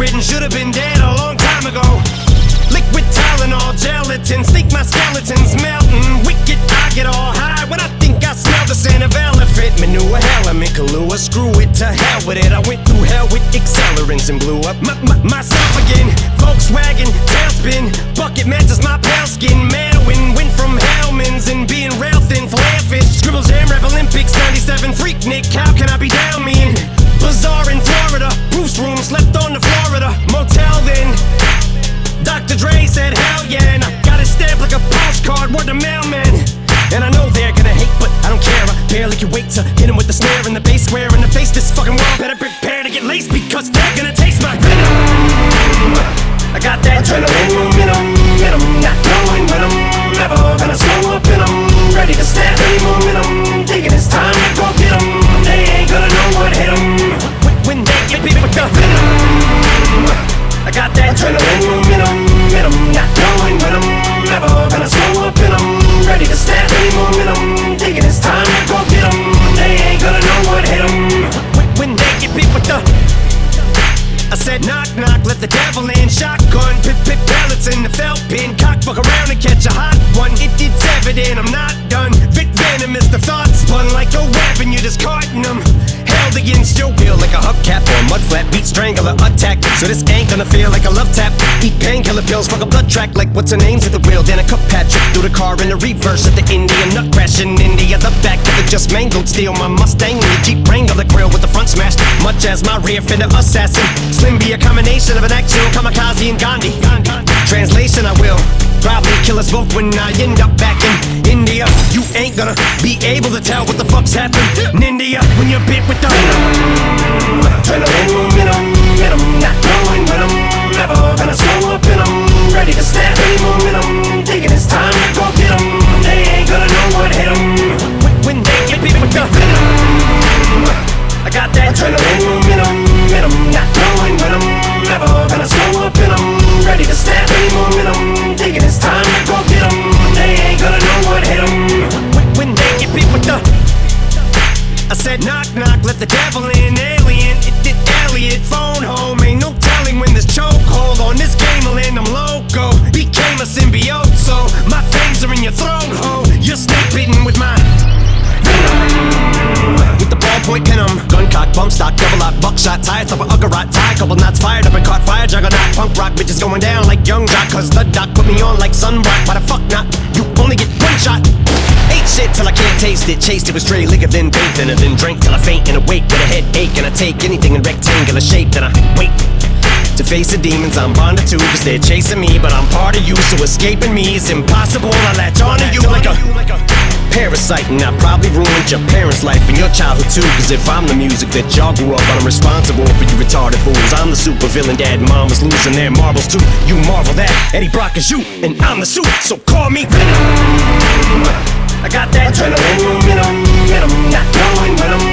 Bedridden. Should have been dead a long time ago. Liquid Tylenol, gelatin. Think my skeleton's melting. Wicked, I get all high when I think I smell the scent of elephant. Manure, element, Kahlua. Screw it to hell with it. I went through hell with accelerants and blew up my, my, myself again. Volkswagen, tailspin. Bucket matches my pale And I know they're gonna hate, but I don't care. I barely can wait to hit hit 'em with the snare and the bass square in the face. This fucking world better prepare to get laced because they're gonna taste my venom. I got that adrenaline momentum, momentum, not knowing when I'm never gonna slow up and I'm ready to snap any momentum. Thinking it's time to go get get 'em. They ain't gonna know what hit 'em. When they get beat with the venom. I got that adrenaline momentum, momentum, not knowing when I'm never ready to snap any momentum. Thinking it's time to go get 'em. They ain't gonna know what hit 'em. When they get beat with the I said knock knock, let the devil in. Shotgun, pip pip pellets in the felt pin. Cock fuck around and catch a hot one. It, it's evident I'm not done. Vic venom is the thought spun like a weapon. You're just carting them. Against your will like a hubcap or a mud flap. Beat strangler attack. So this ain't gonna feel like a love tap. Eat painkiller pills, fuck a blood track like what's her name's at the wheel. Then a cup Patrick through the car in the reverse at the Indian nut crash in India. The back of the just mangled steel. My Mustang and the Jeep Wrangler the grill with the front smashed. Much as my rear fender assassin. Slim be a combination of an actual kamikaze and Gandhi. Translation, I will probably kill us both when I end up back in India. You ain't gonna be able to tell what the fuck's happened in India when you're bit with the venom. Adrenaline momentum, momentum, not knowing when I'm never gonna up and I'm ready to time to go get 'em. They ain't gonna know what hit 'em. When they get bit with the venom. I got that not knowing when I'm never gonna slow up and I'm ready to snap let the devil in, alien, it did Elliott, phone home, ain't no telling when this chokehold on this game will end. I'm loco, became a symbiote, so my fangs are in your throat, ho. You're snake bitten with my with the ballpoint pen, I'm gun cock, bump stock, double lock, buckshot, tie tire thumper, uggerot, tie, couple knots fired up and caught fire, juggernaut, punk rock, bitches going down like young jock, cause the doc put me on like sunblock, why the fuck not? You only get one shot. Taste it, chased it with stray liquor, then bathed in it, then drank till I faint and awake with a headache, and I take anything in rectangular shape, then I wait. To face the demons I'm bonded to Cause they're chasing me But I'm part of you So escaping me is impossible. I latch onto you like a Parasite And I probably ruined your parents' life And your childhood too. Cause if I'm the music that y'all grew up on I'm responsible for you retarded fools. I'm the super villain Dad and mom is losing their marbles too. You marvel that Eddie Brock is you And I'm the suit So call me Venom I got that adrenaline momentum, momentum Not knowing when I'm